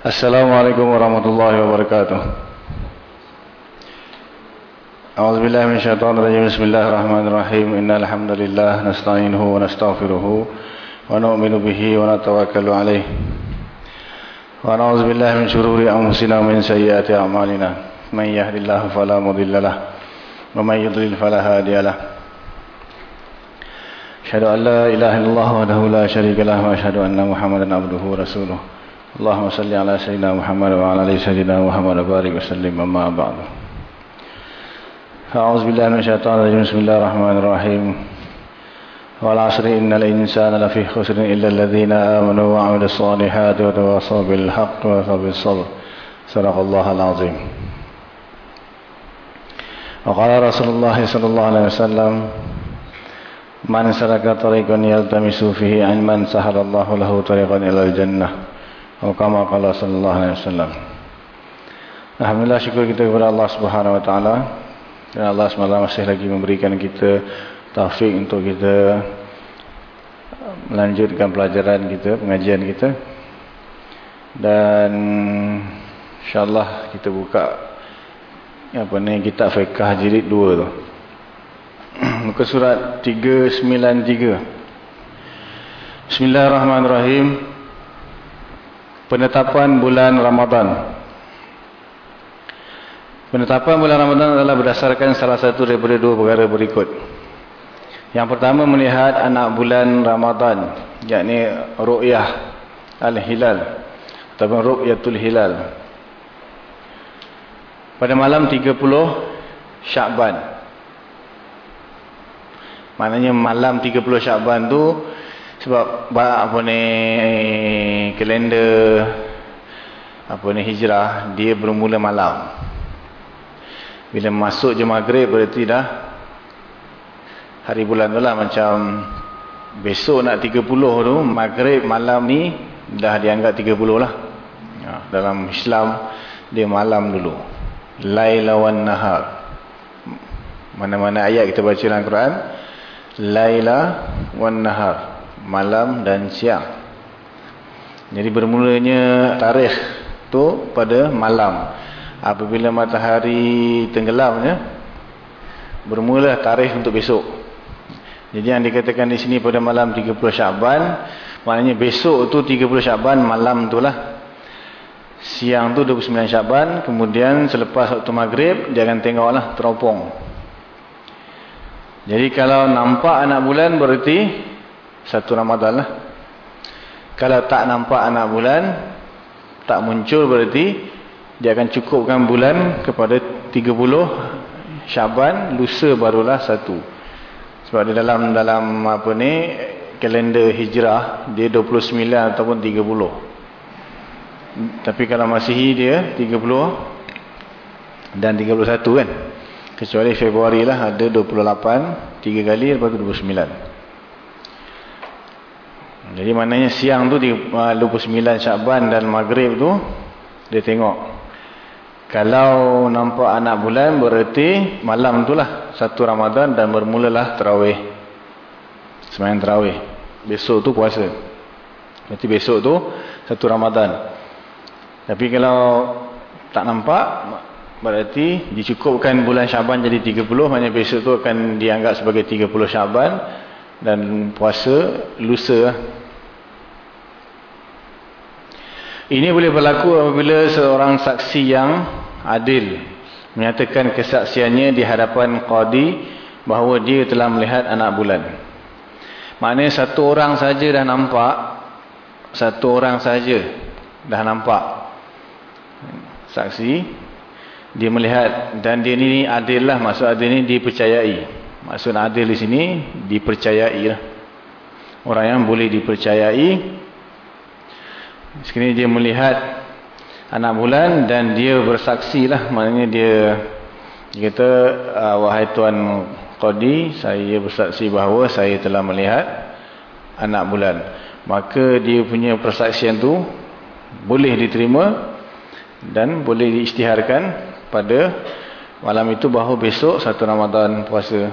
Assalamualaikum warahmatullahi wabarakatuh. A'udzu billahi minasyaitonir rajim. Bismillahirrahmanirrahim. Innal hamdalillah nasta'inuhu wa nastaghfiruhu wa nu'minu bihi wa natawakkalu alayh. Wa na'udzu billahi min shururi anfusina wa min sayyiati a'malina. Man yahdihillahu fala mudilla lahu wa man yudlil fala hadiya lahu. Asyhadu an la ilaha illallah wahdahu la syarika lahu wa asyhadu anna Muhammadan abduhu wa rasuluh. اللهم صل على سيدنا محمد وعلى آل سيدنا محمد وبارك وسلم أما بعد. أعوذ بالله من الشيطان الرجيم. بسم الله الرحمن الرحيم. والعصر إن الإنسان لفي خسر إلا الذين آمنوا وعملوا الصالحات وتواصوا بالحق وتواصوا بالصبر. صدق الله العظيم. وقال رسول الله صلى الله عليه وسلم من سلك طريقا يلتمس فيه علما سهل الله له طريقا إلى الجنة. Kama kala sallallahu alaihi wasallam. Alhamdulillah syukur kita kepada Allah Subhanahu wa taala. Dan Allah SWT masih lagi memberikan kita taufik untuk kita melanjutkan pelajaran kita, pengajian kita. Dan insyaallah kita buka apa ni kitab fiqh jilid 2 tu. Muka surat 393. Bismillahirrahmanirrahim. Penetapan bulan Ramadan Penetapan bulan Ramadan adalah berdasarkan salah satu daripada dua perkara berikut. Yang pertama melihat anak bulan Ramadan, yakni ru'yah al-hilal ataupun ru'yatul hilal. Pada malam 30 Syakban. Maknanya malam 30 Syakban tu sebab apa ni kalender apa ni hijrah dia bermula malam. Bila masuk je maghrib berarti dah hari bulan tu lah macam besok nak 30 tu maghrib malam ni dah dianggap 30 lah. Ya, dalam Islam dia malam dulu. Laila wan nahar. Mana-mana ayat kita baca dalam Quran Laila wan nahar malam dan siang. Jadi bermulanya tarikh tu pada malam. Apabila matahari tenggelamnya bermula tarikh untuk besok. Jadi yang dikatakan di sini pada malam 30 Syaban, maknanya besok tu 30 Syaban malam tu lah. Siang tu 29 Syaban, kemudian selepas waktu maghrib akan tengoklah teropong. Jadi kalau nampak anak bulan berarti satu Ramadan lah. Kalau tak nampak anak bulan, tak muncul berarti dia akan cukupkan bulan kepada 30 Syaban, lusa barulah satu. Sebab di dalam dalam apa ni kalender hijrah dia 29 ataupun 30. Tapi kalau Masihi dia 30 dan 31 kan. Kecuali Februari lah ada 28, 3 kali lepas tu 29. Jadi maknanya siang tu di 29 Syakban dan Maghrib tu dia tengok. Kalau nampak anak bulan berarti malam tu lah satu Ramadan dan bermulalah terawih. Semayang terawih. Besok tu puasa. Berarti besok tu satu Ramadan. Tapi kalau tak nampak berarti dicukupkan bulan Syaban jadi 30 maknanya besok tu akan dianggap sebagai 30 Syaban dan puasa lusa lah. Ini boleh berlaku apabila seorang saksi yang adil menyatakan kesaksiannya di hadapan qadi bahawa dia telah melihat anak bulan. Maknanya satu orang saja dah nampak, satu orang saja dah nampak saksi dia melihat dan dia ni adil lah maksud adil ni dipercayai. Maksud adil di sini dipercayai lah. Orang yang boleh dipercayai Sekiranya dia melihat anak bulan dan dia bersaksi lah. Maknanya dia, dia kata, ah, wahai Tuan Qadi, saya bersaksi bahawa saya telah melihat anak bulan. Maka dia punya persaksian tu boleh diterima dan boleh diisytiharkan pada malam itu bahawa besok satu Ramadan puasa.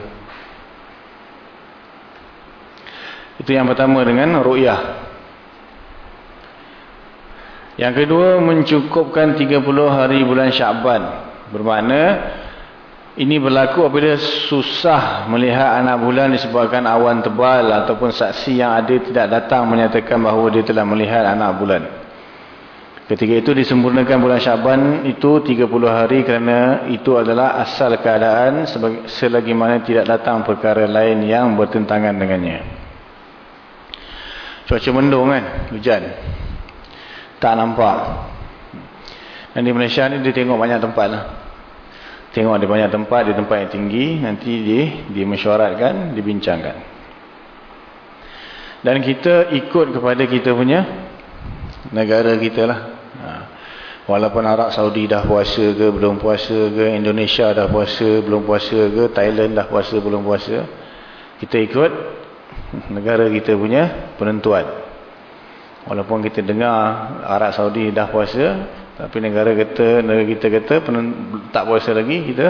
Itu yang pertama dengan ru'yah. Yang kedua mencukupkan 30 hari bulan Syaban. Bermakna ini berlaku apabila susah melihat anak bulan disebabkan awan tebal ataupun saksi yang ada tidak datang menyatakan bahawa dia telah melihat anak bulan. Ketika itu disempurnakan bulan Syaban itu 30 hari kerana itu adalah asal keadaan selagi mana tidak datang perkara lain yang bertentangan dengannya. Cuaca mendung kan, hujan tak nampak. Dan di Malaysia ni dia tengok banyak tempat lah. Tengok ada banyak tempat di tempat yang tinggi nanti dia dimesyuaratkan dibincangkan. Dan kita ikut kepada kita punya negara kita lah. Ha. walaupun Arab Saudi dah puasa ke belum puasa ke Indonesia dah puasa belum puasa ke Thailand dah puasa belum puasa kita ikut negara kita punya penentuan Walaupun kita dengar Arab Saudi dah puasa, tapi negara kita, negara kita kata tak puasa lagi, kita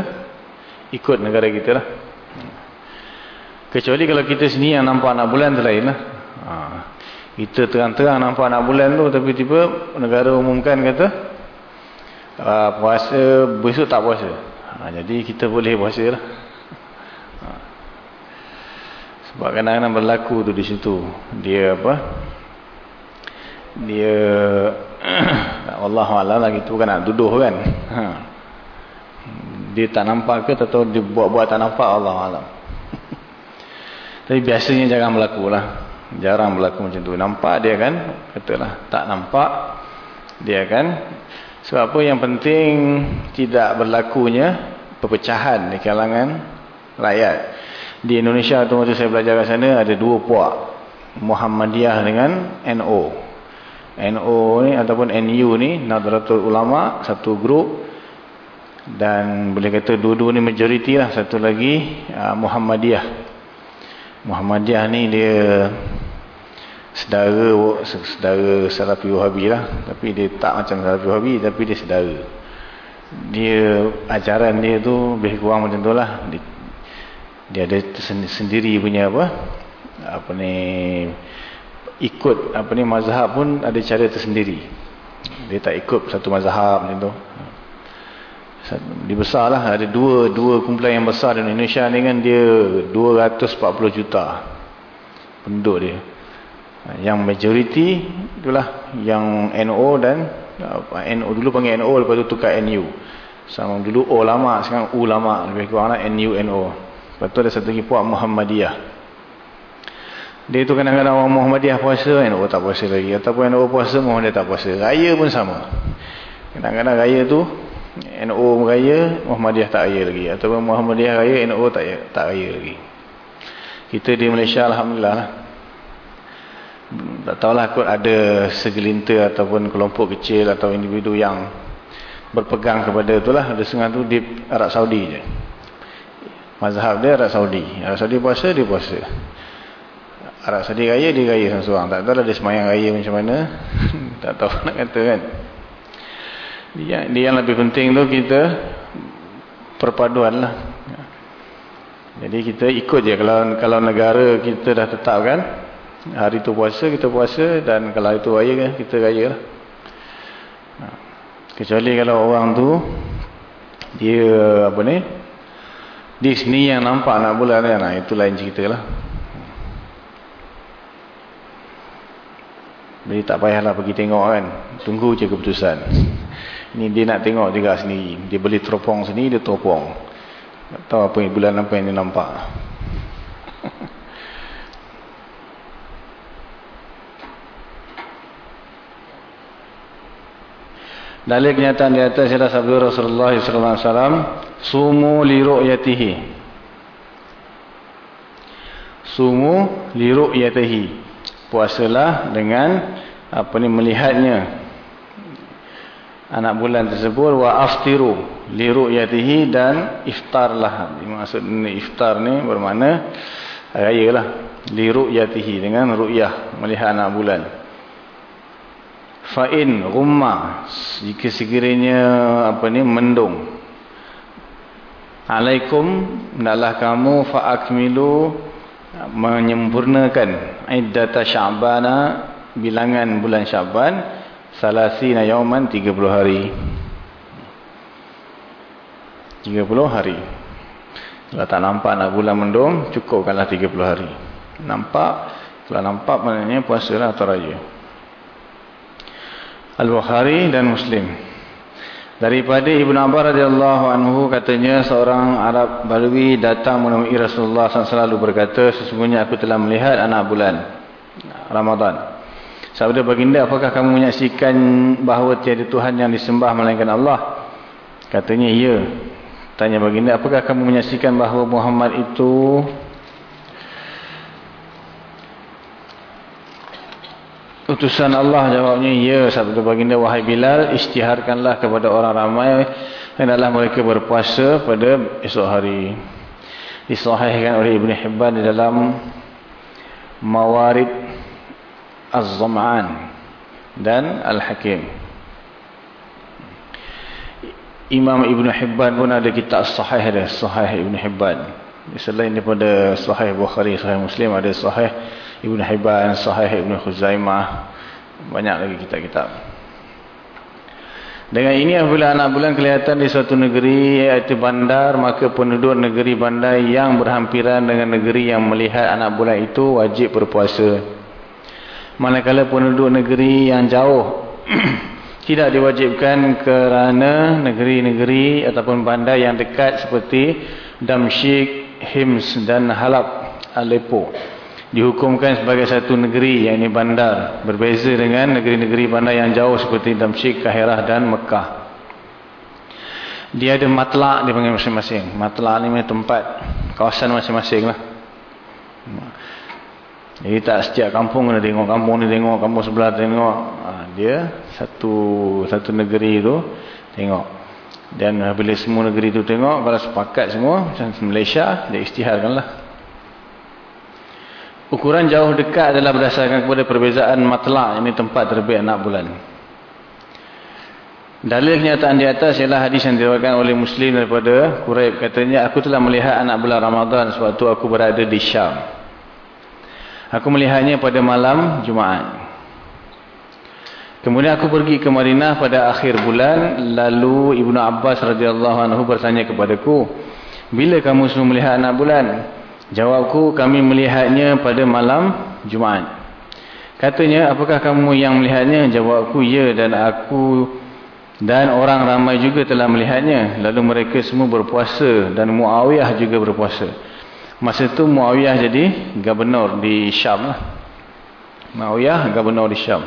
ikut negara kita lah. Kecuali kalau kita sini yang nampak anak bulan tu lain lah. Ha. Kita terang-terang nampak anak bulan tu, tapi tiba negara umumkan kata, uh, puasa, besok tak puasa. Ha, jadi kita boleh puasa lah. Ha. Sebab kadang-kadang berlaku tu di situ. Dia apa? Dia Allah Allah lah gitu kan nak duduk kan. Ha. dia tak nampak ke atau dia buat-buat tak nampak? Allah Allah tapi biasanya jarang berlaku lah. Jarang berlaku macam tu. Nampak dia kan? Katalah tak nampak dia kan? Sebab apa? Yang penting tidak berlakunya perpecahan di kalangan rakyat. Di Indonesia tu waktu saya belajar kat sana ada dua puak. Muhammadiyah dengan NO NO ni ataupun NU ni Nadratul Ulama satu grup. Dan boleh kata dua-dua ni majoriti lah. Satu lagi uh, Muhammadiyah. Muhammadiyah ni dia sedara sedara Salafi Wahabi lah. Tapi dia tak macam Salafi Wahabi tapi dia sedara. Dia ajaran dia tu lebih kurang macam tu lah. Dia, dia ada sendiri punya apa? Apa ni ikut apa ni mazhab pun ada cara tersendiri. Dia tak ikut satu mazhab macam tu. Dia besar lah ada dua dua kumpulan yang besar di Indonesia ni kan dia 240 juta penduduk dia. Yang majoriti itulah yang NO dan NO dulu panggil NO lepas tu tukar NU sama dulu O lama sekarang U lama lebih kurang lah NU NO lepas tu ada satu lagi puak Muhammadiyah dia tu kadang-kadang orang Muhammadiyah puasa, NU tak puasa lagi. Ataupun NU puasa, Muhammadiyah tak puasa. Raya pun sama. Kadang-kadang raya tu, NU raya, Muhammadiyah tak raya lagi. Ataupun Muhammadiyah raya, NU tak, tak raya lagi. Kita di Malaysia, Alhamdulillah lah. Tak tahulah kot ada segelintir ataupun kelompok kecil atau individu yang berpegang kepada itulah. Ada setengah tu di Arab Saudi je. Mazhab dia Arab Saudi. Arab Saudi puasa, dia puasa. Arab Saudi raya dia raya seorang-seorang tak tahu lah dia semayang raya macam mana. Tak tahu nak kata kan. Dia, dia yang lebih penting tu kita perpaduan lah. Jadi kita ikut je. Kalau kalau negara kita dah tetapkan hari tu puasa kita puasa dan kalau itu raya kan kita raya lah. Kecuali kalau orang tu dia apa ni di sini yang nampak nak bulan kan. Nah, itu lain cerita lah Jadi tak payahlah pergi tengok kan. Tunggu je keputusan. Ini dia nak tengok juga sendiri. Dia beli teropong sini, dia teropong. Tak tahu apa yang bulan apa yang dia nampak. Dalil kenyataan di atas adalah sabda Rasulullah SAW. Sumu li ru'yatihi. Sumu li ru'yatihi puasalah dengan apa ni melihatnya. Anak bulan tersebut wa aftiru li ru'yatihi dan iftarlah maksud ni iftar ni bermakna raya lah li ru'yatihi dengan ru'yah melihat anak bulan. Fa in rumma jika sekiranya apa ni mendung. Alaikum hendaklah kamu fa akmilu menyempurnakan iddata sya'bana bilangan bulan sya'ban Salasina yauman 30 hari. 30 hari. Kalau tak nampak nak bulan mendung, cukupkanlah 30 hari. Nampak, kalau nampak maknanya puasalah atau raya. Al-Bukhari dan Muslim. Daripada Ibn Abbas radhiyallahu anhu katanya seorang Arab Badui datang menemui Rasulullah SAW selalu berkata, sesungguhnya aku telah melihat anak bulan Ramadan. Sabda baginda, apakah kamu menyaksikan bahawa tiada Tuhan yang disembah melainkan Allah? Katanya, ya. Tanya baginda, apakah kamu menyaksikan bahawa Muhammad itu Utusan Allah jawabnya, ya sabda baginda wahai Bilal, isytiharkanlah kepada orang ramai hendaklah mereka berpuasa pada esok hari. Disahihkan oleh Ibn Hibban di dalam Mawarid Az-Zam'an dan Al-Hakim. Imam Ibn Hibban pun ada kitab sahih ada, sahih Ibn Hibban. Selain daripada sahih Bukhari, sahih Muslim, ada sahih Ibn Hibban, Sahih Ibn Khuzaimah banyak lagi kitab-kitab. Dengan ini apabila anak bulan kelihatan di suatu negeri iaitu bandar maka penduduk negeri bandar yang berhampiran dengan negeri yang melihat anak bulan itu wajib berpuasa. Manakala penduduk negeri yang jauh tidak diwajibkan kerana negeri-negeri ataupun bandar yang dekat seperti Damsyik, Hims dan Halab, Aleppo dihukumkan sebagai satu negeri yang ini bandar berbeza dengan negeri-negeri bandar yang jauh seperti Damsyik, Kahirah dan Mekah dia ada matlak dia panggil masing-masing. Matlak ni tempat kawasan masing-masing lah. Jadi tak setiap kampung kena tengok. Kampung ni tengok kampung sebelah tengok. Ha, dia satu satu negeri tu tengok. Dan bila semua negeri tu tengok kalau sepakat semua macam Malaysia dia istiharkan lah Ukuran jauh dekat adalah berdasarkan kepada perbezaan matla' ini tempat terbit anak bulan. Dalil kenyataan di atas ialah hadis yang diriwayatkan oleh Muslim daripada Quraib katanya aku telah melihat anak bulan Ramadan sewaktu aku berada di Syam. Aku melihatnya pada malam Jumaat. Kemudian aku pergi ke Madinah pada akhir bulan lalu Ibnu Abbas radhiyallahu anhu bertanya kepadaku, "Bila kamu semua melihat anak bulan?" Jawabku, kami melihatnya pada malam Jumaat. Katanya, apakah kamu yang melihatnya? Jawabku, ya dan aku dan orang ramai juga telah melihatnya. Lalu mereka semua berpuasa dan Muawiyah juga berpuasa. Masa itu Muawiyah jadi gubernur di Syam. Lah. Muawiyah gubernur di Syam.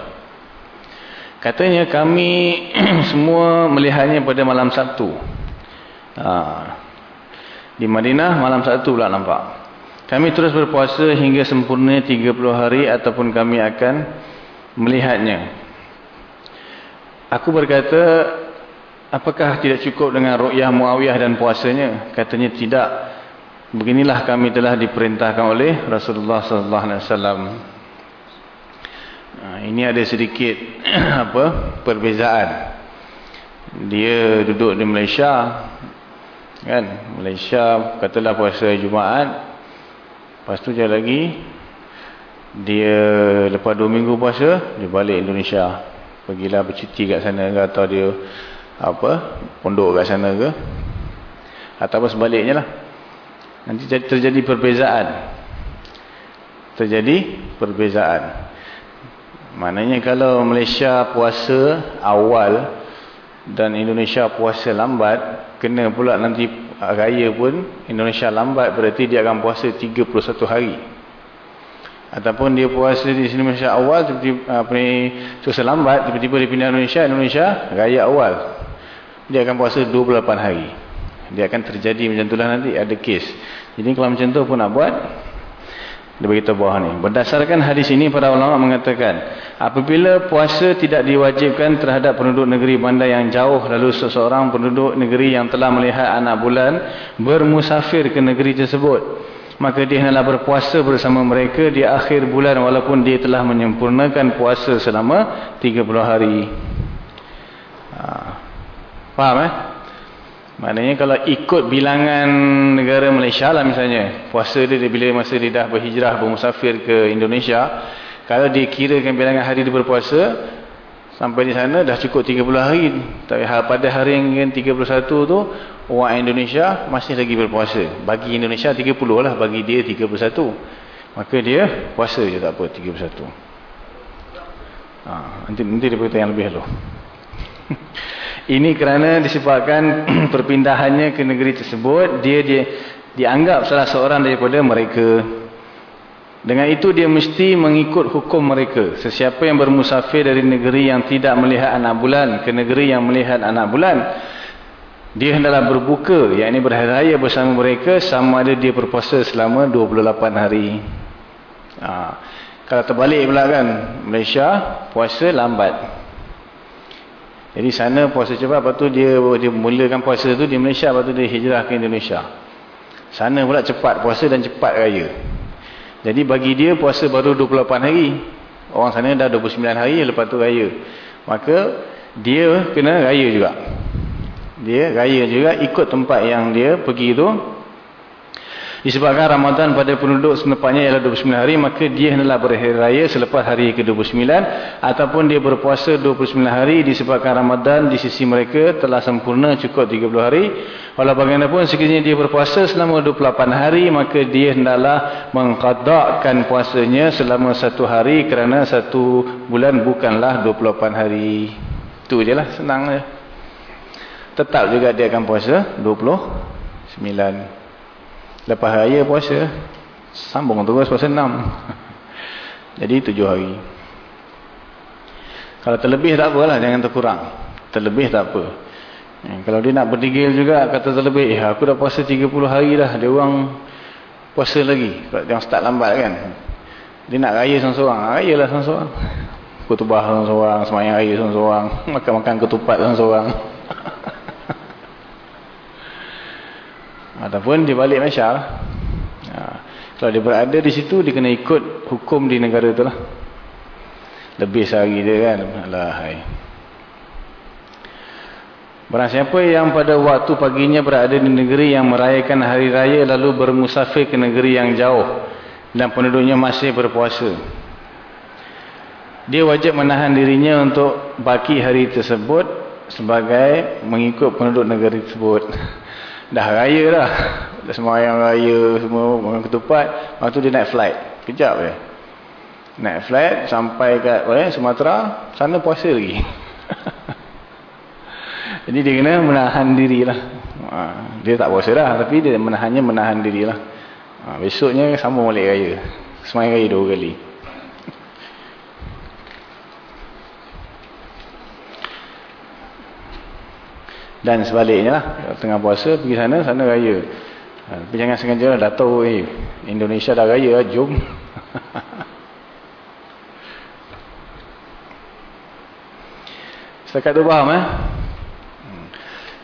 Katanya, kami semua melihatnya pada malam Sabtu. Ha. Di Madinah malam Sabtu pula nampak. Kami terus berpuasa hingga sempurna 30 hari ataupun kami akan melihatnya. Aku berkata, apakah tidak cukup dengan ru'yah Muawiyah dan puasanya? Katanya tidak. Beginilah kami telah diperintahkan oleh Rasulullah sallallahu alaihi wasallam. Ini ada sedikit apa perbezaan. Dia duduk di Malaysia. Kan? Malaysia katalah puasa Jumaat, Lepas tu je lagi dia lepas 2 minggu puasa dia balik Indonesia. Pergilah bercuti kat sana ke atau dia apa pondok kat sana ke atau sebaliknya lah. Nanti terjadi perbezaan. Terjadi perbezaan. Maknanya kalau Malaysia puasa awal dan Indonesia puasa lambat kena pula nanti raya pun Indonesia lambat berarti dia akan puasa 31 hari. Ataupun dia puasa di Indonesia awal tiba-tiba apa ni susah lambat tiba-tiba dia pindah Indonesia Indonesia raya awal. Dia akan puasa 28 hari. Dia akan terjadi macam itulah nanti ada kes. Jadi kalau macam tu pun nak buat dia beritahu bawah ni. Berdasarkan hadis ini, para ulama mengatakan, apabila puasa tidak diwajibkan terhadap penduduk negeri bandar yang jauh, lalu seseorang penduduk negeri yang telah melihat anak bulan bermusafir ke negeri tersebut, maka dia hendaklah berpuasa bersama mereka di akhir bulan walaupun dia telah menyempurnakan puasa selama 30 hari. Ha. Faham eh? Maknanya kalau ikut bilangan negara Malaysia lah misalnya. Puasa dia bila masa dia dah berhijrah, bermusafir ke Indonesia. Kalau dia kirakan bilangan hari dia berpuasa. Sampai di sana dah cukup 30 hari. Tapi ha, pada hari yang 31 tu, orang Indonesia masih lagi berpuasa. Bagi Indonesia 30 lah, bagi dia 31. Maka dia puasa je tak apa, 31. Ha, nanti, nanti dia beritahu yang lebih dulu. Ini kerana disebabkan perpindahannya ke negeri tersebut, dia, dia dianggap salah seorang daripada mereka. Dengan itu dia mesti mengikut hukum mereka. Sesiapa yang bermusafir dari negeri yang tidak melihat anak bulan ke negeri yang melihat anak bulan, dia hendaklah berbuka, yakni berhari raya bersama mereka sama ada dia berpuasa selama 28 hari. Ha. Kalau terbalik pula kan, Malaysia puasa lambat. Jadi sana puasa cepat, lepas tu dia, dia mulakan puasa tu di Malaysia, lepas tu dia hijrah ke Indonesia. Sana pula cepat puasa dan cepat raya. Jadi bagi dia puasa baru 28 hari. Orang sana dah 29 hari lepas tu raya. Maka dia kena raya juga. Dia raya juga ikut tempat yang dia pergi tu Disebabkan Ramadan pada penduduk senepatnya ialah 29 hari, maka dia hendaklah berhari raya selepas hari ke-29 ataupun dia berpuasa 29 hari disebabkan Ramadan di sisi mereka telah sempurna cukup 30 hari. Walau bagaimanapun sekiranya dia berpuasa selama 28 hari, maka dia hendaklah mengqadakkan puasanya selama satu hari kerana satu bulan bukanlah 28 hari. Itu je lah, senang je. Tetap juga dia akan puasa 29 Lepas raya puasa, sambung terus puasa enam. Jadi tujuh hari. Kalau terlebih tak apalah, jangan terkurang. Terlebih tak apa. Ya, kalau dia nak berdigil juga, kata terlebih, eh aku dah puasa 30 hari dah, dia orang puasa lagi. Sebab dia start lambat kan. Dia nak raya seorang-seorang, raya lah seorang-seorang. Kutubah seorang-seorang, semayang raya seorang-seorang, makan-makan ketupat seorang-seorang. Ataupun dia balik lah. Ha. Kalau dia berada di situ, dia kena ikut hukum di negara tu lah. Lebih sehari dia kan. Alahai. Barang siapa yang pada waktu paginya berada di negeri yang merayakan hari raya lalu bermusafir ke negeri yang jauh dan penduduknya masih berpuasa. Dia wajib menahan dirinya untuk baki hari tersebut sebagai mengikut penduduk negeri tersebut. dah raya dah. Dah semayang raya semua orang ketupat. Lepas tu dia naik flight. Kejap je. Naik flight sampai kat eh, Sumatera. Sana puasa lagi. Jadi dia kena menahan diri lah. Ha, dia tak puasa dah tapi dia menahannya menahan diri lah. Ha, besoknya sama balik raya. Semayang raya dua kali dan sebaliknya lah tengah puasa pergi sana sana raya. Ha, tapi jangan sengaja lah dah tahu eh, Indonesia dah raya lah jom. Setakat tu faham eh?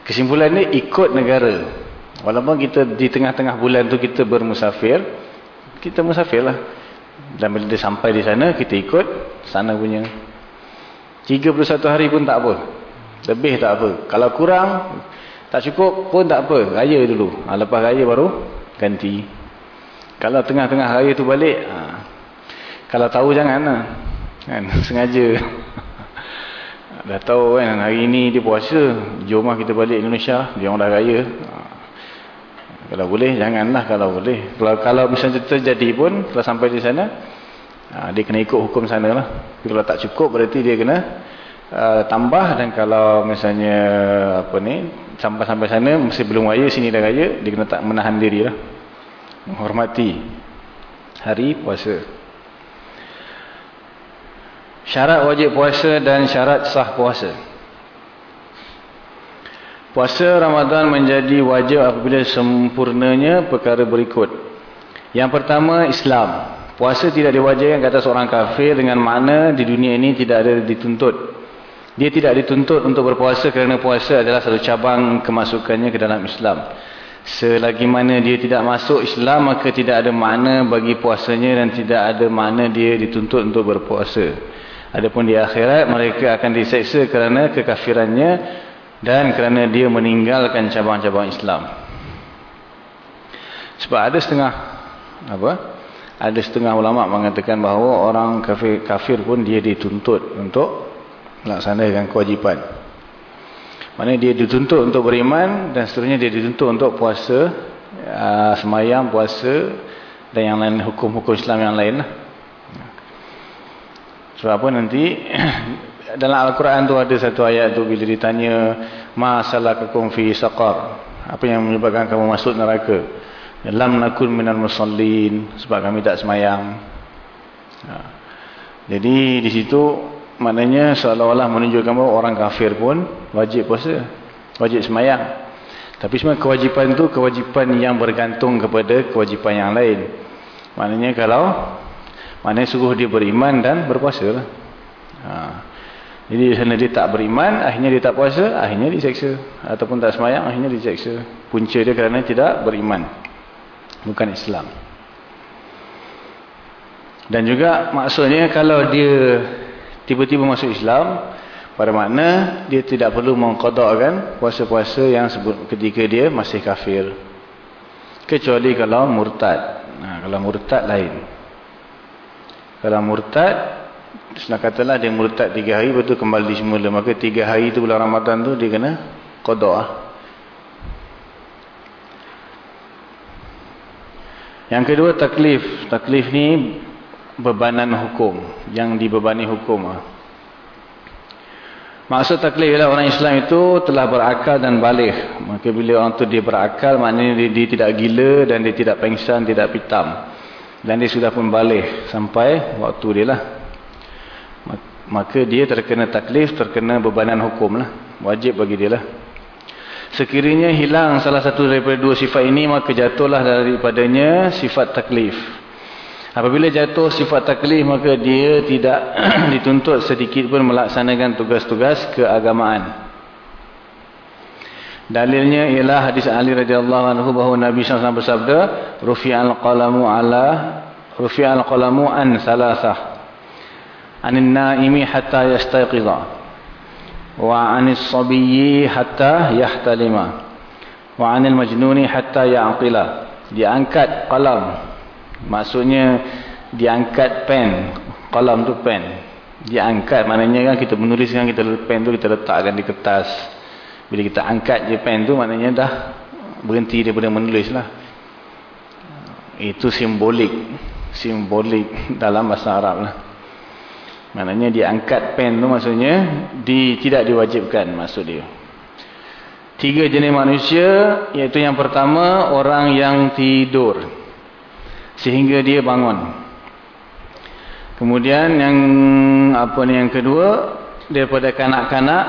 Kesimpulan ni ikut negara. Walaupun kita di tengah-tengah bulan tu kita bermusafir kita musafir lah. Dan bila dia sampai di sana kita ikut sana punya. 31 hari pun tak apa lebih tak apa. Kalau kurang, tak cukup pun tak apa. Raya dulu. Ha, lepas raya baru ganti. Kalau tengah-tengah raya tu balik, ha, kalau tahu jangan lah. Kan? Sengaja. dah tahu kan, hari ni dia puasa. Jom lah kita balik Indonesia. Dia orang dah raya. Ha. Kalau boleh, janganlah kalau boleh. Kalau, kalau misalnya terjadi pun, kalau sampai di sana, ha, dia kena ikut hukum sana lah. Kalau tak cukup, berarti dia kena Uh, tambah dan kalau misalnya apa ni sampai-sampai sana masih belum raya sini dah raya dia kena tak menahan diri lah. Menghormati hari puasa. Syarat wajib puasa dan syarat sah puasa. Puasa Ramadan menjadi wajib apabila sempurnanya perkara berikut. Yang pertama Islam. Puasa tidak diwajibkan kata seorang kafir dengan makna di dunia ini tidak ada dituntut dia tidak dituntut untuk berpuasa kerana puasa adalah satu cabang kemasukannya ke dalam Islam. Selagi mana dia tidak masuk Islam, maka tidak ada makna bagi puasanya dan tidak ada makna dia dituntut untuk berpuasa. Adapun di akhirat, mereka akan diseksa kerana kekafirannya dan kerana dia meninggalkan cabang-cabang Islam. Sebab ada setengah apa? Ada setengah ulama mengatakan bahawa orang kafir, kafir pun dia dituntut untuk melaksanakan kewajipan. Mana dia dituntut untuk beriman dan seterusnya dia dituntut untuk puasa, uh, semayang, puasa dan yang lain hukum-hukum Islam yang lain lah. Sebab apa nanti dalam Al-Quran tu ada satu ayat tu bila ditanya masalah kekum fi saqar apa yang menyebabkan kamu masuk neraka lam nakun minal musallin sebab kami tak semayang ha. jadi di situ maknanya seolah-olah menunjukkan bahawa orang kafir pun wajib puasa wajib semayang. Tapi semua kewajipan tu kewajipan yang bergantung kepada kewajipan yang lain. Maknanya kalau maknanya suruh dia beriman dan berpuasa. Ha. jadi sana dia tak beriman akhirnya dia tak puasa akhirnya diseksa. Ataupun tak semayang akhirnya diseksa. Punca dia kerana tidak beriman. Bukan Islam. Dan juga maksudnya kalau dia tiba-tiba masuk Islam pada makna dia tidak perlu mengkodokkan puasa-puasa yang sebut ketika dia masih kafir. Kecuali kalau murtad. Nah, kalau murtad lain. Kalau murtad senang katalah dia murtad tiga hari betul kembali semula. Maka tiga hari itu bulan Ramadan tu dia kena kodok lah. yang kedua taklif. Taklif ni bebanan hukum yang dibebani hukum maksud taklif ialah orang Islam itu telah berakal dan balik. Maka bila orang itu dia berakal maknanya dia, dia tidak gila dan dia tidak pengsan tidak pitam. Dan dia sudah pun balik sampai waktu dia lah. Maka dia terkena taklif terkena bebanan hukum lah. Wajib bagi dia lah. Sekiranya hilang salah satu daripada dua sifat ini maka jatuhlah daripadanya sifat taklif Apabila jatuh sifat taklif maka dia tidak dituntut sedikit pun melaksanakan tugas-tugas keagamaan. Dalilnya ialah hadis Ali radhiyallahu anhu bahawa Nabi SAW bersabda, "Rufi'al qalamu ala rufi'al qalamu an salasah. Anin naimi hatta yastayqiza wa 'anis sabiyyi hatta yahtalima wa 'anil majnuni hatta ya'qila." Diangkat qalam Maksudnya diangkat pen, kolam tu pen. Diangkat maknanya kan kita menuliskan kita pen tu kita letakkan di kertas. Bila kita angkat je pen tu maknanya dah berhenti daripada menulis lah. Itu simbolik. Simbolik dalam bahasa Arab lah. Maknanya diangkat pen tu maksudnya di, tidak diwajibkan maksud dia. Tiga jenis manusia iaitu yang pertama orang yang tidur sehingga dia bangun. Kemudian yang apa ni yang kedua daripada kanak-kanak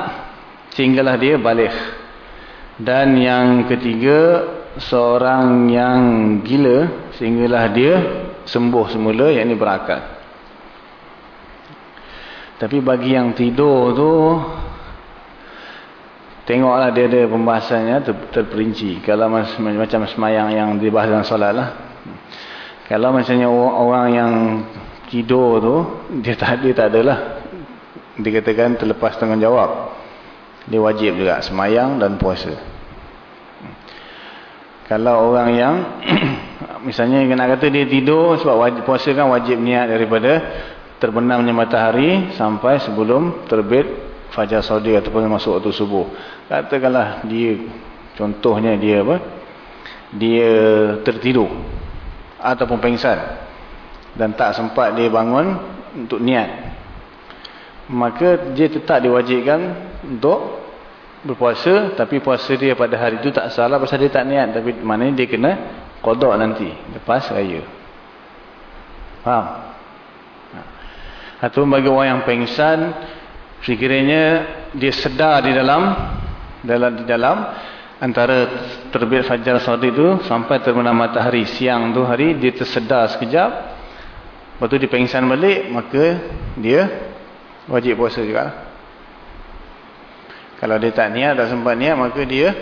sehinggalah dia balik. Dan yang ketiga seorang yang gila sehinggalah dia sembuh semula yakni berakal. Tapi bagi yang tidur tu tengoklah dia ada pembahasannya ter, terperinci. Kalau macam semayang yang dibahas dalam solat lah. Kalau misalnya orang yang tidur tu, dia tak, dia tak adalah. Dikatakan terlepas tanggungjawab. Dia wajib juga semayang dan puasa. Kalau orang yang, misalnya nak kata dia tidur, sebab wajib, puasa kan wajib niat daripada terbenamnya matahari sampai sebelum terbit fajar saudi ataupun masuk waktu subuh. Katakanlah dia, contohnya dia apa? Dia tertidur ataupun pengsan. Dan tak sempat dia bangun untuk niat. Maka dia tetap diwajibkan untuk berpuasa tapi puasa dia pada hari itu tak salah pasal dia tak niat. Tapi maknanya dia kena kodok nanti lepas raya. Faham? Ha. ataupun bagi orang yang pengsan sekiranya dia sedar di dalam dalam di dalam antara terbit fajar sadiq itu sampai terbenam matahari siang tu hari dia tersedar sekejap. Lepas tu dia pengsan balik maka dia wajib puasa juga. Kalau dia tak niat tak sempat niat maka dia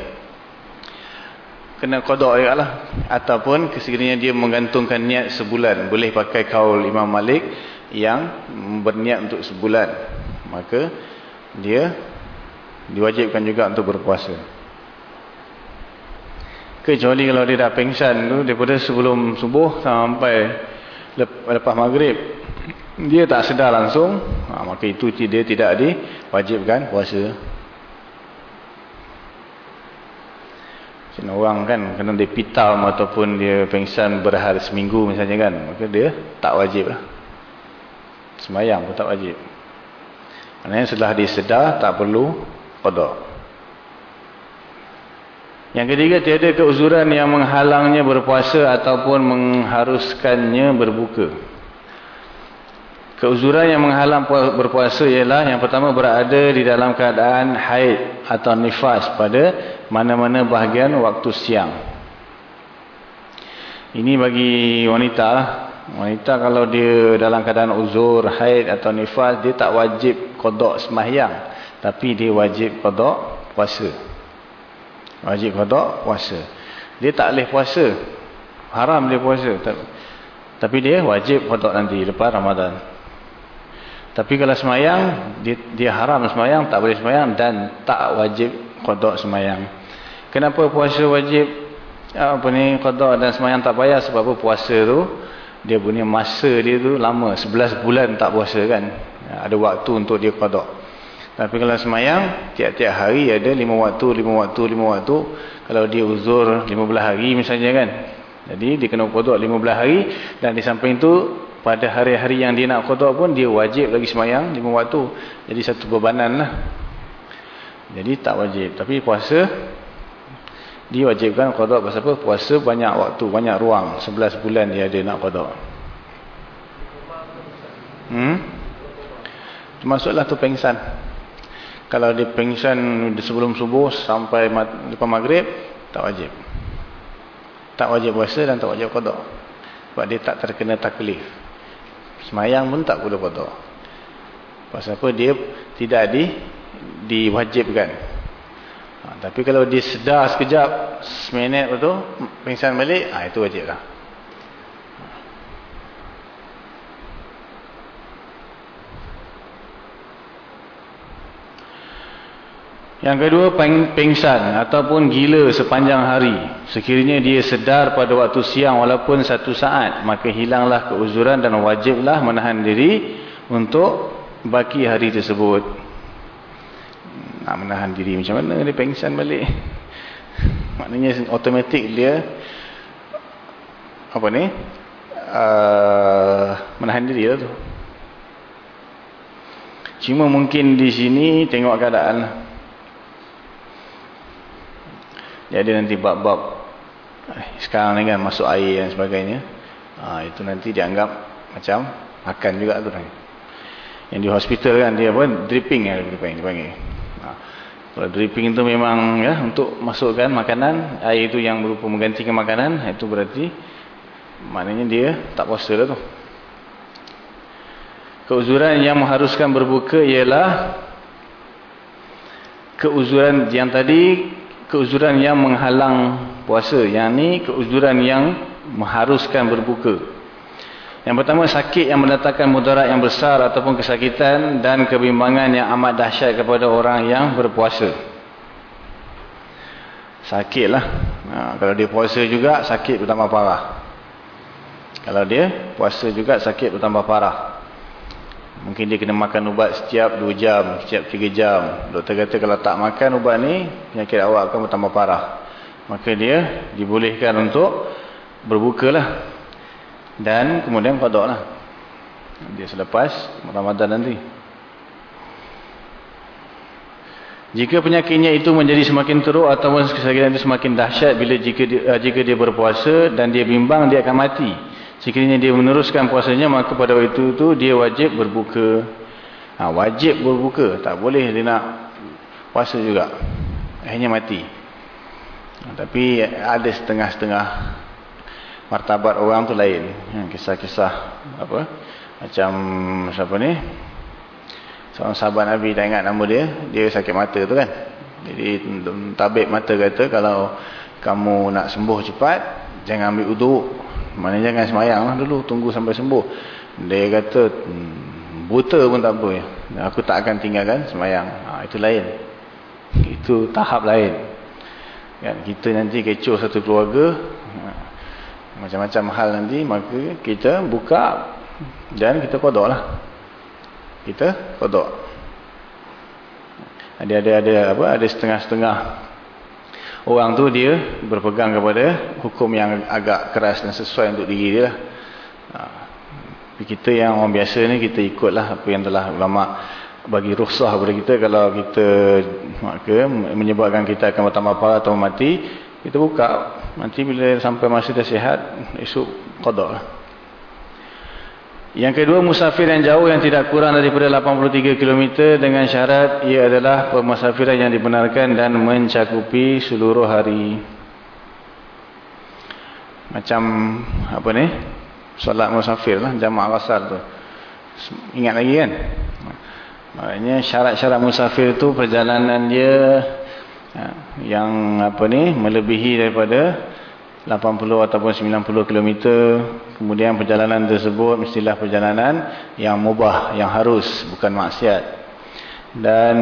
kena kodok juga lah ataupun sekiranya dia menggantungkan niat sebulan boleh pakai kaul Imam Malik yang berniat untuk sebulan. Maka dia diwajibkan juga untuk berpuasa kecuali kalau dia dah pengsan tu daripada sebelum subuh sampai lepas maghrib dia tak sedar langsung ha, maka itu dia tidak diwajibkan puasa Macam orang kan kena dia pitam ataupun dia pengsan berhari seminggu misalnya kan. Maka dia tak wajib lah. Semayang pun tak wajib. Maksudnya setelah dia sedar tak perlu kodok. Yang ketiga tiada keuzuran yang menghalangnya berpuasa ataupun mengharuskannya berbuka. Keuzuran yang menghalang berpuasa ialah yang pertama berada di dalam keadaan haid atau nifas pada mana-mana bahagian waktu siang. Ini bagi wanita. Wanita kalau dia dalam keadaan uzur, haid atau nifas, dia tak wajib kodok semahyang. Tapi dia wajib kodok puasa. Wajib kodok puasa. Dia tak boleh puasa. Haram dia puasa. Tapi dia wajib kodok nanti lepas Ramadan. Tapi kalau semayang, dia, dia haram semayang, tak boleh semayang dan tak wajib kodok semayang. Kenapa puasa wajib apa ni kodok dan semayang tak payah? Sebab apa puasa tu, dia punya masa dia tu lama. 11 bulan tak puasa kan. Ada waktu untuk dia kodok. Tapi kalau semayang, tiap-tiap hari ada 5 waktu, 5 waktu, 5 waktu. Kalau dia uzur 15 hari misalnya kan. Jadi dia kena kodok 15 hari. Dan di samping tu pada hari-hari yang dia nak kodok pun dia wajib lagi semayang lima waktu. Jadi satu bebanan lah. Jadi tak wajib. Tapi puasa diwajibkan kodok pasal apa? Puasa banyak waktu banyak ruang. 11 bulan dia ada nak kodok. Hmm? masuklah tu pengsan kalau dia pengsan sebelum subuh sampai lepas maghrib tak wajib tak wajib puasa dan tak wajib kodok sebab dia tak terkena taklif Semayang pun tak boleh kotor. Pasal apa? Dia tidak di diwajibkan. Ha, tapi kalau dia sedar sekejap, seminit tu, pingsan balik, ha, itu wajib lah. Yang kedua, pingsan ataupun gila sepanjang hari. Sekiranya dia sedar pada waktu siang walaupun satu saat, maka hilanglah keuzuran dan wajiblah menahan diri untuk baki hari tersebut. Nak menahan diri macam mana dia pingsan balik? Maknanya otomatik dia apa ni? Uh, menahan diri lah tu. Cuma mungkin di sini tengok keadaan lah. Jadi nanti bab-bab eh, sekarang ni kan masuk air dan sebagainya. Ha, itu nanti dianggap macam makan juga tu kan. Yang di hospital kan dia pun dripping ya dripping dipanggil. Ha, kalau dripping itu memang ya untuk masukkan makanan, air itu yang berupa menggantikan makanan, itu berarti maknanya dia tak puasa lah tu. Keuzuran yang mengharuskan berbuka ialah keuzuran yang tadi keuzuran yang menghalang puasa. Yang ni keuzuran yang mengharuskan berbuka. Yang pertama sakit yang mendatangkan mudarat yang besar ataupun kesakitan dan kebimbangan yang amat dahsyat kepada orang yang berpuasa. Sakitlah. Ha, kalau dia puasa juga sakit bertambah parah. Kalau dia puasa juga sakit bertambah parah. Mungkin dia kena makan ubat setiap 2 jam, setiap 3 jam. Doktor kata kalau tak makan ubat ni, penyakit awak akan bertambah parah. Maka dia dibolehkan untuk berbuka lah. Dan kemudian kodok lah. Dia selepas Ramadan nanti. Jika penyakitnya itu menjadi semakin teruk atau kesakitan itu semakin dahsyat bila jika dia, jika dia berpuasa dan dia bimbang dia akan mati. Sekiranya dia meneruskan puasanya maka pada waktu itu dia wajib berbuka. Ha, wajib berbuka. Tak boleh dia nak puasa juga. Akhirnya mati. Ha, tapi ada setengah-setengah martabat orang tu lain. Ha, kisah-kisah apa? Macam siapa ni? Seorang sahabat Nabi tak ingat nama dia. Dia sakit mata tu kan. Jadi tabik mata kata kalau kamu nak sembuh cepat jangan ambil uduk mana jangan semayang lah dulu. Tunggu sampai sembuh. Dia kata, hmm, buta pun tak apa. Aku tak akan tinggalkan semayang. Ha, itu lain. Itu tahap lain. Kan? Kita nanti kecoh satu keluarga. Ha, macam-macam hal nanti. Maka kita buka dan kita kodok lah. kita kodok. Ada ada ada apa? Ada setengah-setengah orang tu dia berpegang kepada hukum yang agak keras dan sesuai untuk diri dia lah. Ha. Kita yang orang biasa ni kita ikutlah apa yang telah ulama bagi rukhsah kepada kita kalau kita maka menyebabkan kita akan bertambah parah atau mati kita buka nanti bila sampai masa dah sihat esok qada lah. Yang kedua, musafir yang jauh yang tidak kurang daripada 83 km dengan syarat ia adalah pemusafiran yang dibenarkan dan mencakupi seluruh hari. Macam apa ni? Solat musafir lah, jamaah asal tu. Ingat lagi kan? Maknanya syarat-syarat musafir tu perjalanan dia ha, yang apa ni melebihi daripada 80 ataupun 90 km kemudian perjalanan tersebut mestilah perjalanan yang mubah yang harus bukan maksiat. Dan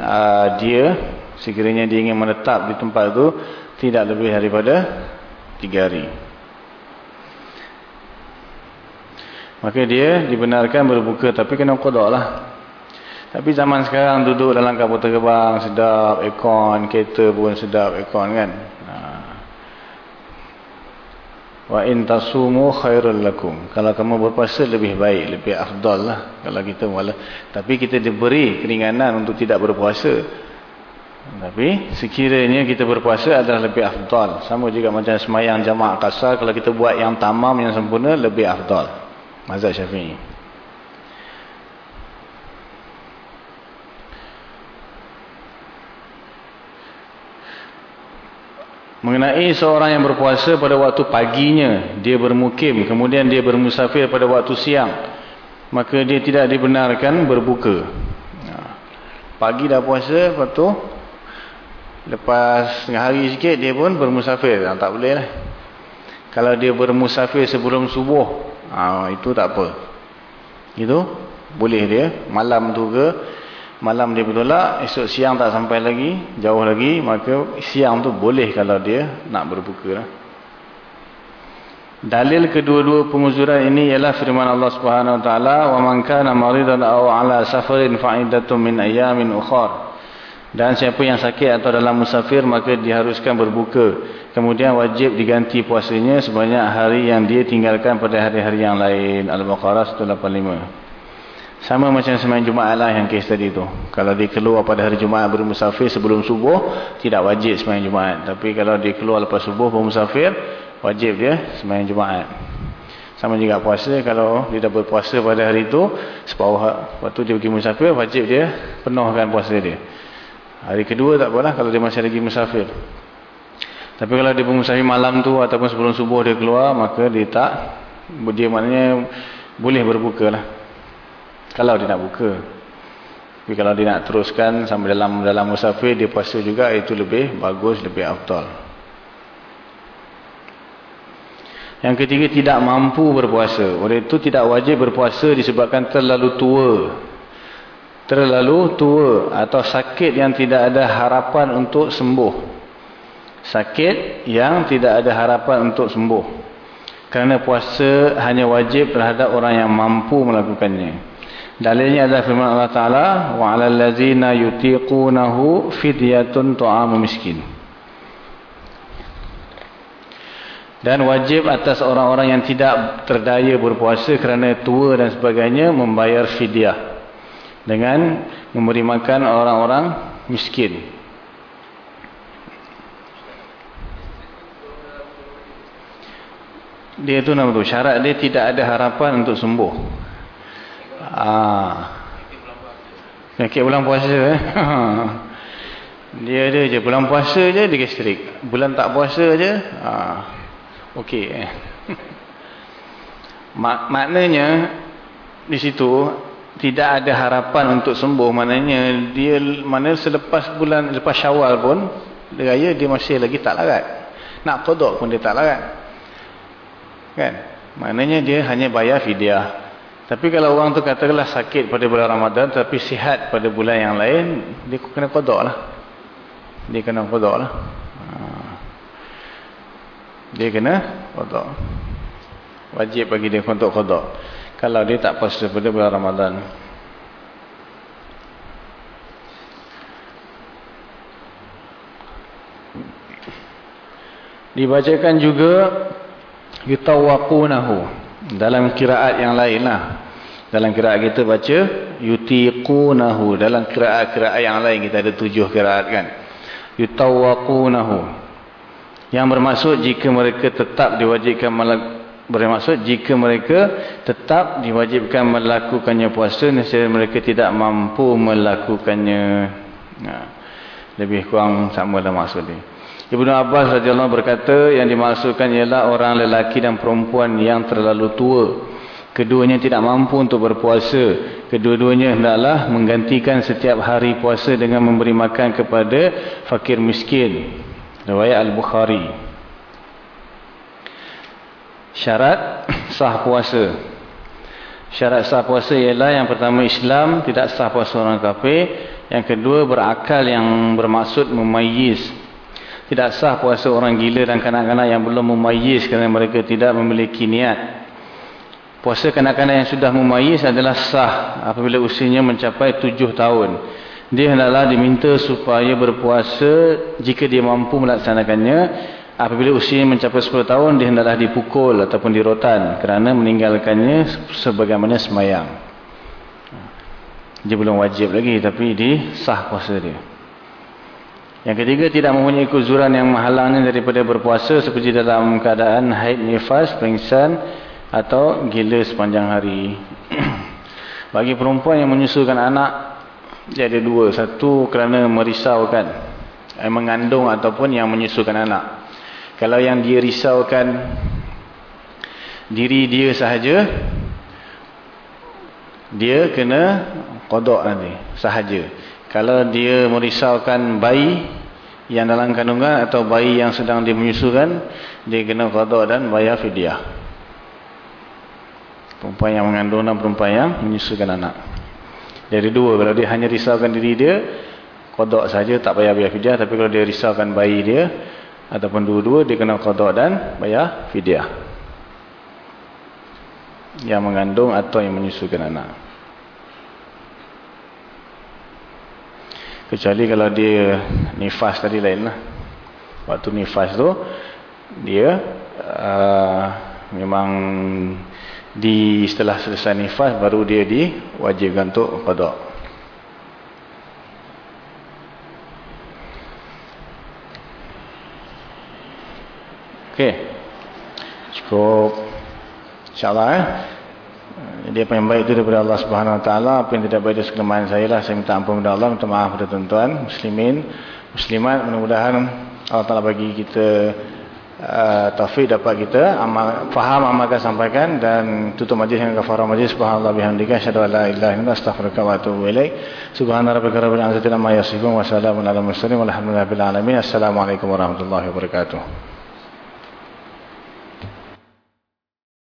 uh, dia sekiranya dia ingin menetap di tempat itu tidak lebih daripada 3 hari. Maka dia dibenarkan berbuka tapi kena kodok lah. Tapi zaman sekarang duduk dalam kapal terbang sedap aircon kereta pun sedap aircon kan Wa in tasumu khairul lakum. Kalau kamu berpuasa lebih baik, lebih afdal lah. Kalau kita wala. Tapi kita diberi keringanan untuk tidak berpuasa. Tapi sekiranya kita berpuasa adalah lebih afdal. Sama juga macam semayang jamaah kasar. Kalau kita buat yang tamam, yang sempurna, lebih afdal. Mazhab syafi'i. Mengenai seorang yang berpuasa pada waktu paginya, dia bermukim, kemudian dia bermusafir pada waktu siang. Maka dia tidak dibenarkan berbuka. Ha. Pagi dah puasa, lepas tu, lepas tengah hari sikit, dia pun bermusafir. Ha, tak boleh lah. Kalau dia bermusafir sebelum subuh, ha, itu tak apa. Itu boleh dia, malam tu ke, malam dia bertolak, esok siang tak sampai lagi, jauh lagi, maka siang tu boleh kalau dia nak berbuka. Lah. Dalil kedua-dua penguzuran ini ialah firman Allah Subhanahu Wa Taala, "Wa man kana maridan aw 'ala safarin fa'idatun min ayamin ukhra." Dan siapa yang sakit atau dalam musafir maka diharuskan berbuka. Kemudian wajib diganti puasanya sebanyak hari yang dia tinggalkan pada hari-hari yang lain. Al-Baqarah 185. Sama macam semain Jumaat lah yang kes tadi tu. Kalau dia keluar pada hari Jumaat bermusafir sebelum subuh, tidak wajib semain Jumaat. Tapi kalau dia keluar lepas subuh bermusafir, wajib dia semain Jumaat. Sama juga puasa, kalau dia dah berpuasa pada hari itu, separuh waktu dia pergi musafir, wajib dia penuhkan puasa dia. Hari kedua tak apalah kalau dia masih lagi musafir. Tapi kalau dia bermusafir malam tu ataupun sebelum subuh dia keluar, maka dia tak, dia maknanya boleh berbuka lah kalau dia nak buka. Tapi kalau dia nak teruskan sampai dalam dalam musafir dia puasa juga itu lebih bagus lebih afdal. Yang ketiga tidak mampu berpuasa. Oleh itu tidak wajib berpuasa disebabkan terlalu tua. Terlalu tua atau sakit yang tidak ada harapan untuk sembuh. Sakit yang tidak ada harapan untuk sembuh. Kerana puasa hanya wajib terhadap orang yang mampu melakukannya Dalilnya adalah firman Allah Ta'ala wa وَعَلَى الَّذِينَ يُتِيقُونَهُ فِدْيَةٌ طَعَامُ miskin. Dan wajib atas orang-orang yang tidak terdaya berpuasa kerana tua dan sebagainya membayar fidyah dengan memberi makan orang-orang miskin. Dia itu nama tu syarat dia tidak ada harapan untuk sembuh. Ah. Penyakit bulan puasa eh. dia ada je bulan puasa je dia gastrik. Bulan tak puasa je ah. Okey eh. Mak maknanya di situ tidak ada harapan untuk sembuh maknanya dia mana selepas bulan lepas Syawal pun raya dia masih lagi tak larat. Nak qada pun dia tak larat. Kan? Maknanya dia hanya bayar fidyah. Tapi kalau orang tu katakanlah sakit pada bulan Ramadan tapi sihat pada bulan yang lain, dia kena kodok lah. Dia kena kodok lah. Ha. Dia kena kodok. Wajib bagi dia untuk kodok. Kalau dia tak puasa pada bulan Ramadan. Dibacakan juga, kita wakunahu. Dalam kiraat yang lain lah. Dalam kiraat kita baca yutiqunahu. Dalam kiraat-kiraat yang lain kita ada tujuh kiraat kan. Yutawaqunahu. Yang bermaksud jika mereka tetap diwajibkan bermaksud jika mereka tetap diwajibkan melakukannya puasa nescaya mereka tidak mampu melakukannya. Nah, lebih kurang sama lah maksud dia. Ibnu Abbas radhiyallahu berkata yang dimaksudkan ialah orang lelaki dan perempuan yang terlalu tua. Keduanya tidak mampu untuk berpuasa. Kedua-duanya hendaklah menggantikan setiap hari puasa dengan memberi makan kepada fakir miskin. Riwayat Al-Bukhari. Syarat sah puasa. Syarat sah puasa ialah yang pertama Islam tidak sah puasa orang kafir. Yang kedua berakal yang bermaksud memayis tidak sah puasa orang gila dan kanak-kanak yang belum memayis kerana mereka tidak memiliki niat. Puasa kanak-kanak yang sudah memayis adalah sah apabila usianya mencapai tujuh tahun. Dia hendaklah diminta supaya berpuasa jika dia mampu melaksanakannya. Apabila usianya mencapai sepuluh tahun, dia hendaklah dipukul ataupun dirotan kerana meninggalkannya sebagaimana semayang. Dia belum wajib lagi tapi di sah puasa dia. Yang ketiga tidak mempunyai kuzuran yang menghalangnya daripada berpuasa seperti dalam keadaan haid nifas, pengsan atau gila sepanjang hari. Bagi perempuan yang menyusukan anak dia ada dua, satu kerana merisaukan yang mengandung ataupun yang menyusukan anak. Kalau yang dia risaukan diri dia sahaja dia kena qada nanti sahaja. Kalau dia merisaukan bayi yang dalam kandungan atau bayi yang sedang dia menyusukan dia kena qada dan bayar fidyah perempuan yang mengandung dan perempuan yang menyusukan anak. Dari dua kalau dia hanya risaukan diri dia qada saja tak bayar bayar fidyah. Tapi kalau dia risaukan bayi dia ataupun dua-dua dia kena qada dan bayar fidyah. Yang mengandung atau yang menyusukan anak. Kecuali kalau dia nifas tadi lain lah. Waktu nifas tu dia uh, memang di setelah selesai nifas baru dia diwajibkan untuk qada. Okey. Cukup. Insya-Allah eh. Jadi apa yang baik itu daripada Allah Subhanahu Wa Taala, apa yang tidak baik itu kelemahan saya lah. Saya minta ampun kepada Allah, minta maaf kepada tuan-tuan, muslimin, muslimat. Mudah-mudahan Allah Taala bagi kita uh, taufik dapat kita amal, faham amalkan sampaikan dan tutup majlis dengan kafarah majlis. Subhanallah bihamdika, syadu ala illa astaghfirullah wa atubu ilaih. Subhanallah rabbika rabbil izzati amma yasifun wa salamun ala mursalin walhamdulillahi alamin. Assalamualaikum warahmatullahi wabarakatuh.